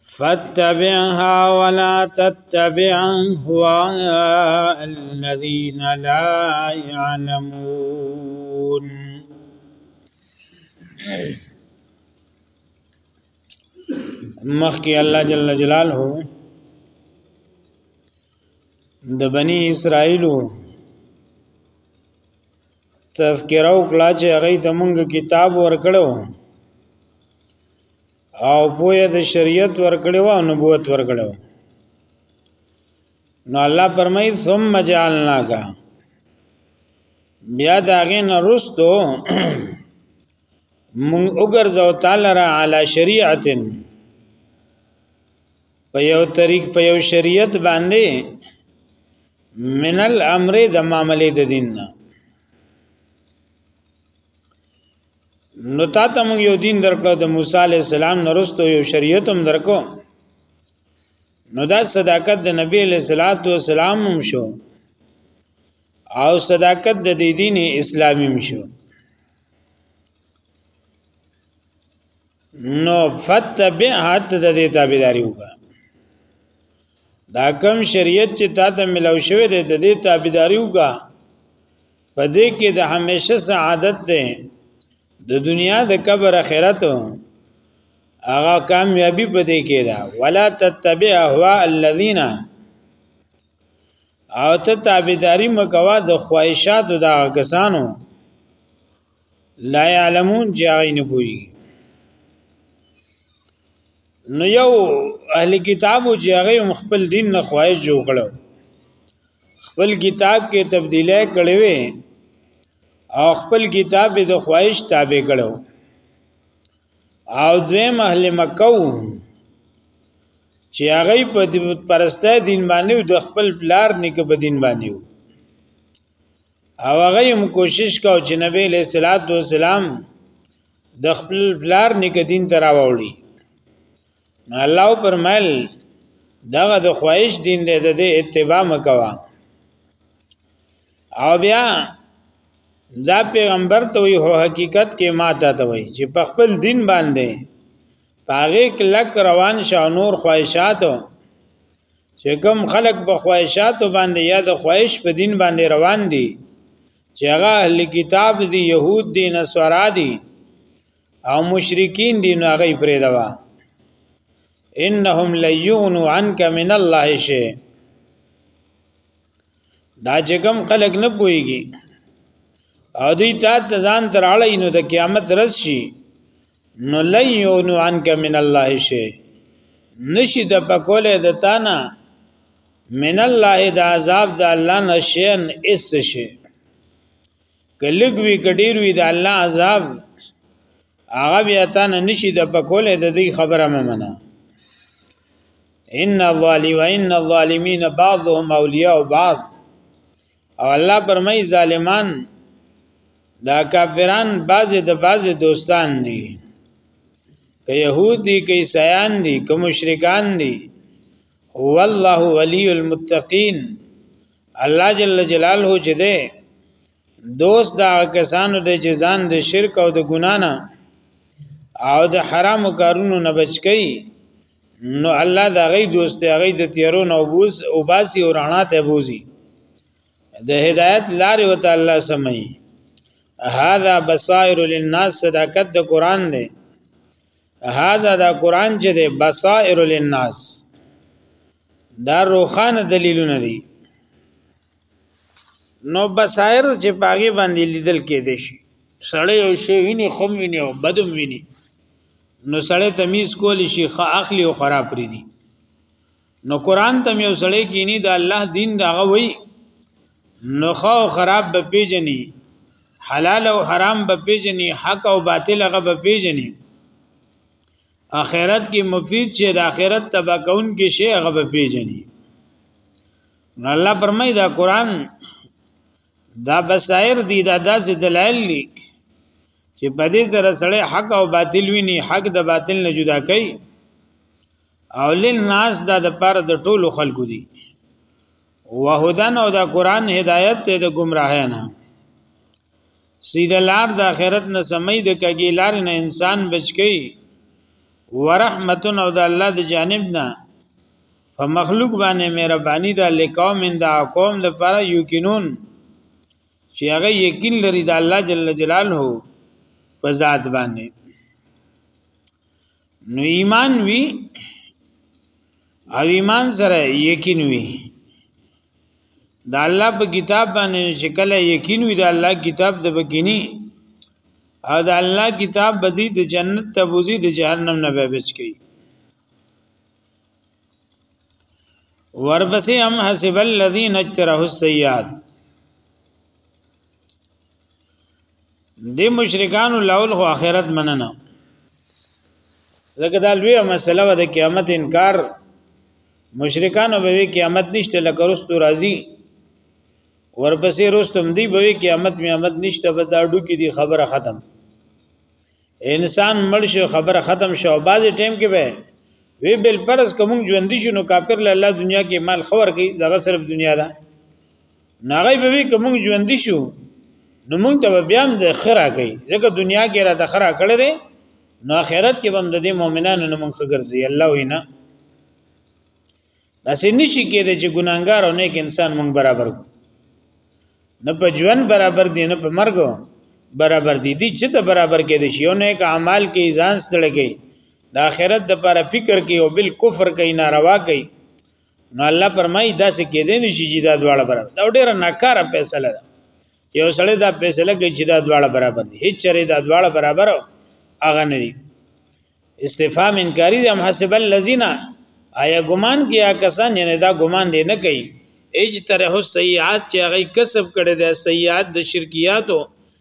فاتبعها ولا تتبع هواء الذين لا يعلمون مخکې الله جل جلاله د بنی اسرائیلو تذکرہ وکړه چې هغه ته مونږ کتاب ورکړو او پوهه د شریعت ورکړې و او نبوت ورکړې و نو الله فرمای ثم جعلنا کا بیا داغه نرستو مون وګرځو تعالی را علی شریعت په یو طریق په یو شریعت باندې من الامر د معاملې د دین نه نو تا ته موږ یو دین درکړو د موسی علی السلام نرستو یو شریعت هم درکو نو دا صداقت د نبی علیہ الصلات والسلام هم شو او صداقت د دی دین اسلامی هم شو نو فتبع حت د دې تابعداري وکړه دا کوم شریعت چې تا ته ملو شوی دی د دې تابعداري وکړه په دې کې د همیشه سعادت ده د دنیا د قبر اخرت هغه کامیابی په دې کې ده ولا تتبع اهواء الذين او ته تابعداري مکوا د خواهشاتو د کسانو لا يعلمون جاي نه پوي نو یو اهل کتابو چې هغه خپل دین نه خواهش جوړ کړو خپل کتاب کې تبدیلی کړې وي او خپل کتاب د خواهش تابع کړو او دوی محل مکه چې هغه په پرسته دین باندې د خپل بلار نکه په دین باندې او هغه هم کوشش کاو چې نبی له صلوات و سلام د خپل بلار نکه دین تراوړي الله پرمل دغه د خواهش دین دی د اتباع مکوا او بیا دا پیغمبر ته وی هو حقیقت کې ماته ته وی چې په خپل دین باندې پاغه کلک روان شاو نور خواهشاتو چې کوم خلق په خواهشاتو باندې یا د خواهش په دین باندې روان دي چې هغه اهل کتاب دي يهود دي نصارا دي او مشرکین دی نو هغه پرې دوا انهم ليون عنك من الله شيء دا چې کوم خلق نه پويږي او دوی ته ځان تر اړې نو د قیامت رس شي نو ليون عنك من الله شيء نشي د پکوله د تانا من الله د عذاب د الله نشین اس شي کلګ وی کډیر وی د الله عذاب هغه بیا تا نه نشي د پکوله د دې خبره ممنه ان الظالم وان الظالمین بعضهم اولیاء بعض او الله پرمای ظالمان دا کافران بعض د بعض دوستان دي که يهود دي که عیسایان دي که مشرکان دي هو الله ولی المتقین الله جل جلاله چې ده دوست دا کسانو د جزان د شرک او د ګنا نه او د حرام کارونو نه بچ کی نو الله دا غي دوست هغه د تیرو نو بوز او باسی او رڼا ته بوزي د هدایت لار و تعالی سمي هاذا بصائر للناس صداقت د قران دی هاذا دا قران چې د بصائر للناس دا روخان دلیلونه دي نو بصائر چې پاګې باندې لیدل کې دي شي سړی او شی ویني خم ویني او بدم ویني نو سړی تمیز کول شي خ اخلي او خراب لري دي نو قران ته یو سړی کینی د الله دین دا غوي نو خو خراب به پیجنی حلال او حرام به پیجنی حق او باطل هغه به پیجنی اخرت کې مفید شي د اخرت تبا کون کې شي هغه به پیجنی نو الله پرمای دا قران دا بصائر دي دا داسې دلایل دي چې په دې سره سړی حق او باطل ویني حق د باطل نه جدا کوي او للناس دا د پر د ټولو خلکو دی وهدن او دا قران هدایت ته د گمراه نه سیده لار د آخرت نه سمې د کګی لار نه انسان بچکی ورحمت او د الله د جانب نه په مخلوق باندې مهرباني ده لقوم اند قوم د پر یقینون چې هغه یقین لري د الله جل جلاله په ذات باندې نو ایمان وی او ایمان سره یقین وی دا الله په کتاب باندې شکل یقین وی دا الله کتاب د بکینی او دا الله کتاب بدی د جنت ته بوزي د جهنم نه به بچ کی ورپسې هم حسب الذين اجترحوا السيئات د مشرکان لاول خو اخرت مننه لکه دا لوی مسله و د قیامت انکار مشرکان به قیامت نشته لکه رستو راضی ورپسې رستم دی به قیامت میامت نشته به دا ډو کې دی خبره ختم انسان مړ شو خبره ختم شو باز ټیم کې به وی بل پرس کوم ژوند شنو کافر له الله دنیا کې مال خور کی زغه صرف دنیا ده ناغي به وی کوم ژوند شو نو موږ ته بیا هم د خره کوي ځکه دنیا کې را د خره کړی دی نو آخرت کې هم د دې مؤمنانو نو موږ خګرځي الله وینا داسې نشي کېدای چې ګناګار او نیک انسان موږ برابر کو نه په ژوند برابر دي نه په مرګ برابر دي دي چې ته برابر کې دي شي او نه کا اعمال کې ځان ستړي کوي د آخرت د لپاره فکر کوي او بل کفر کوي ناروا کوي نو الله پرمای دا څه کې دین شي چې دا دواړه برابر دا ډیره ناکاره فیصله ده یو سړی دا فیصله کوي چې دا دواړه برابر دي هیڅ چره دا دواړه برابر اغه نه دي استفهام انکاری دي هم حسب الذین آیا ګمان کیا کسان یعنی دا ګمان دی نه کوي اج ترحو سیئات چې هغه کسب کړي د سیئات د شرکیاتو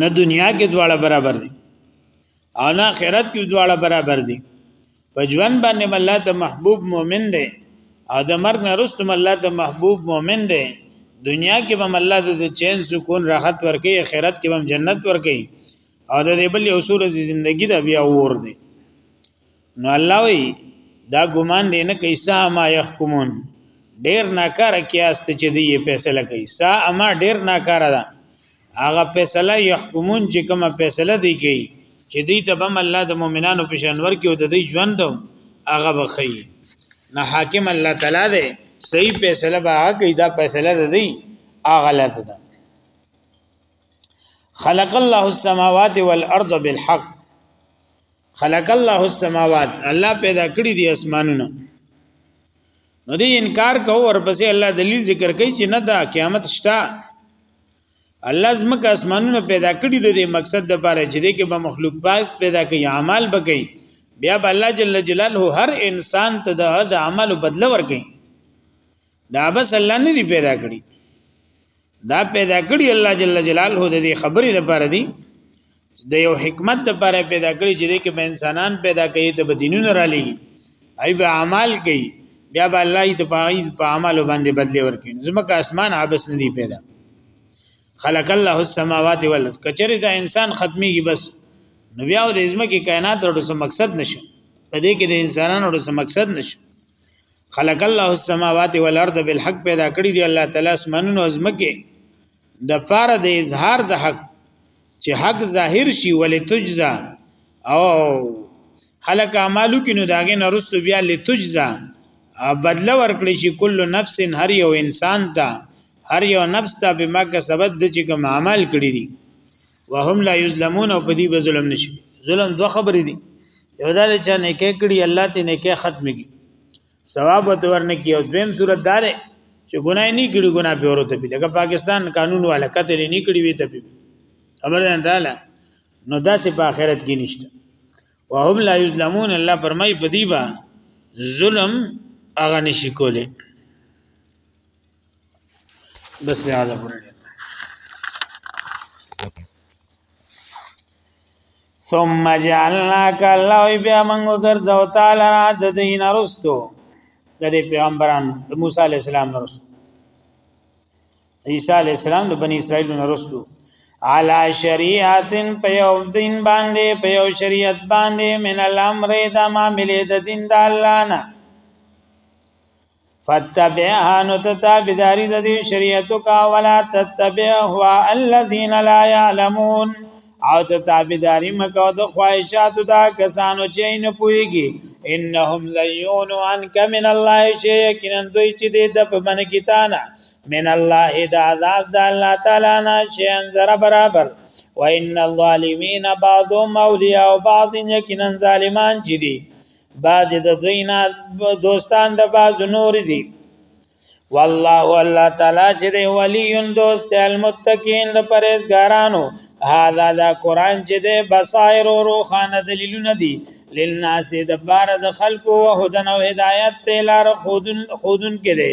نه دنیا کې دواړه برابر دي او نه آخرت کې دواړه برابر دي په ژوند باندې الله ته محبوب مؤمن دی او د مرګ نه رستم الله ته محبوب مؤمن دی دنیا کې به الله د چین سکون راحت ورکي آخرت کې به جنت ورکي او د دې بل اصول زندگی دا بیا ور دي نو الله وی دا ګمان دی نه کوي سا ما يحكمون ډیر ناکار کیاست چې دی فیصله کوي سا ما ډیر ناکار ده هغه فیصله يحكمون چې کومه فیصله دی کوي چې دی ته بم الله د مؤمنانو په شانور کې او د دې ژوند هغه بخي نه حاکم الله تعالی دی صحیح فیصله به کوي دا فیصله ده دی هغه غلط ده خلق الله السماوات والارض بالحق خلق الله السماوات الله پیدا کړی دی اسمانونه نو دی انکار کو ورپسې الله دلیل ذکر کوي چې نه دا قیامت شته الله زمکه اسمانونه پیدا کړی دی مقصد د پاره چې دی کې به مخلوق پاک پیدا کوي اعمال بکې بیا به الله جل جلاله هر انسان ته د عمل بدله ورکړي دا بس الله نه دی پیدا کړی دا پیدا کړی الله جل جلاله د دې خبرې لپاره دی د یو حکمت لپاره پیدا کړی چې دې کې به انسانان پیدا کوي ته بدینونه را لېږي ای به اعمال کوي بیا به الله یې تپای په اعمال باندې بدلی ورکړي زمکه اسمان عبس نه دی پیدا خلق الله السماوات والارض کچره دا انسان ختميږي بس نو بیا د زمکه کائنات ورته مقصد نشو په دې کې د انسانانو ورته مقصد نشو خلق الله السماوات والارض بالحق پیدا کړی دی الله تعالی اسمانونو ازمکه د فار د اظهار د حق چې حق ظاهر شي ولې تجزا او خلق اعمالو کې نو داګه نرست بیا لتجزا بدل ورکړي شي کل نفس هر یو انسان ته هر یو نفس ته به ما کسبت د چې کوم عمل کړی دي وهم لا یظلمون او په دې به ظلم نشي ظلم دوه خبرې دي یو دا چې نه کې کړي الله ته نه کې ختم کی ثواب ورنه کی او دویم صورت دار چې ګناه نه کړي ګناه په ورته پی لکه پاکستان قانون والا قتل نه کړي وی ته پی خبر ده تعالی نو دا سه په آخرت کې نشته وهم لا یظلمون الله فرمای پدی با ظلم اغه نشی کوله بس دی هغه پورې ثم جعلناك الله بیا موږ ګرځاو تعالی را د دین رستو د دې پیغمبران د موسی علی السلام رستو عیسی علی السلام د بنی اسرائیل رستو علا شریعت په یو دین باندې په یو شریعت باندې من الامر د معاملې د دین د الله نه فتبعها نو تتابداری د دې شریعت کا ولا تتبع هو الذين لا يعلمون او ته تابعداري مکو د خواهشاتو دا کسانو چې نه پويږي انهم ليون عن من الله شيء یقینا دوی چې دې د په من کې تانا من الله د عذاب د الله تعالی نه شي انزر برابر وان الظالمين بعضهم اولياء بعض یقینا ظالمان چې دي باز د دوی ناز دوستان د باز نور دي والله والله تعالی چې دی ولی دوست المتقین د پرهیزګارانو هاذا دا قران چې دی بصائر او روخان دلیلونه دي للناس د بار د خلقو او هدن او هدایت ته لار خودن خودن کې دی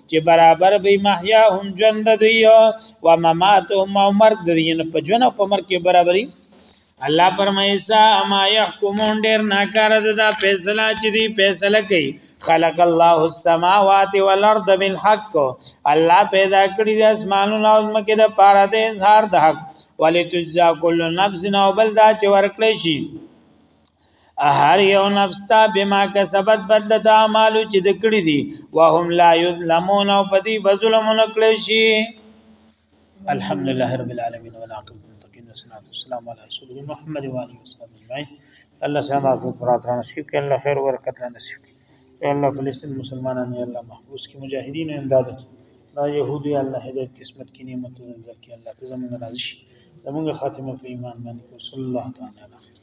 چې برابر به محیا هم ژوند دوی او ممات هم او مرګ دوی نه په ژوند او په مرګ کې برابرۍ الله فرمایي سا ما يحكمون ډېر ناکاره ده دا فیصله چې دی فیصله کوي خلق الله السماوات والارض بالحق الله پیدا کړی د اسمانونو او زمکه د پاره د اظهار د حق ولې تجزا کل نفس نو بل دا چې ورکړې شي هر یو نفس تا بما کسبت بدل د اعمالو چې د کړی دي وهم لا یظلمون او پدی بظلم نکړي شي الحمدلله رب العالمین والعاقبۃ للمتقین والصلاة والسلام علی رسول محمد و علی وصحبه اجمعین الله سلام علیکم فرات نصیب کړه الله خیر ورکړه نصیب کړه الله فلسطین مسلمانانو الله محفوظ کی مجاهدین امداد دا يهودي الله هدایت قسمت کې نعمت زنځر کې الله ته زمونږ راضي شي زمونږ خاتمه په ایمان باندې صلی الله تعالی علیه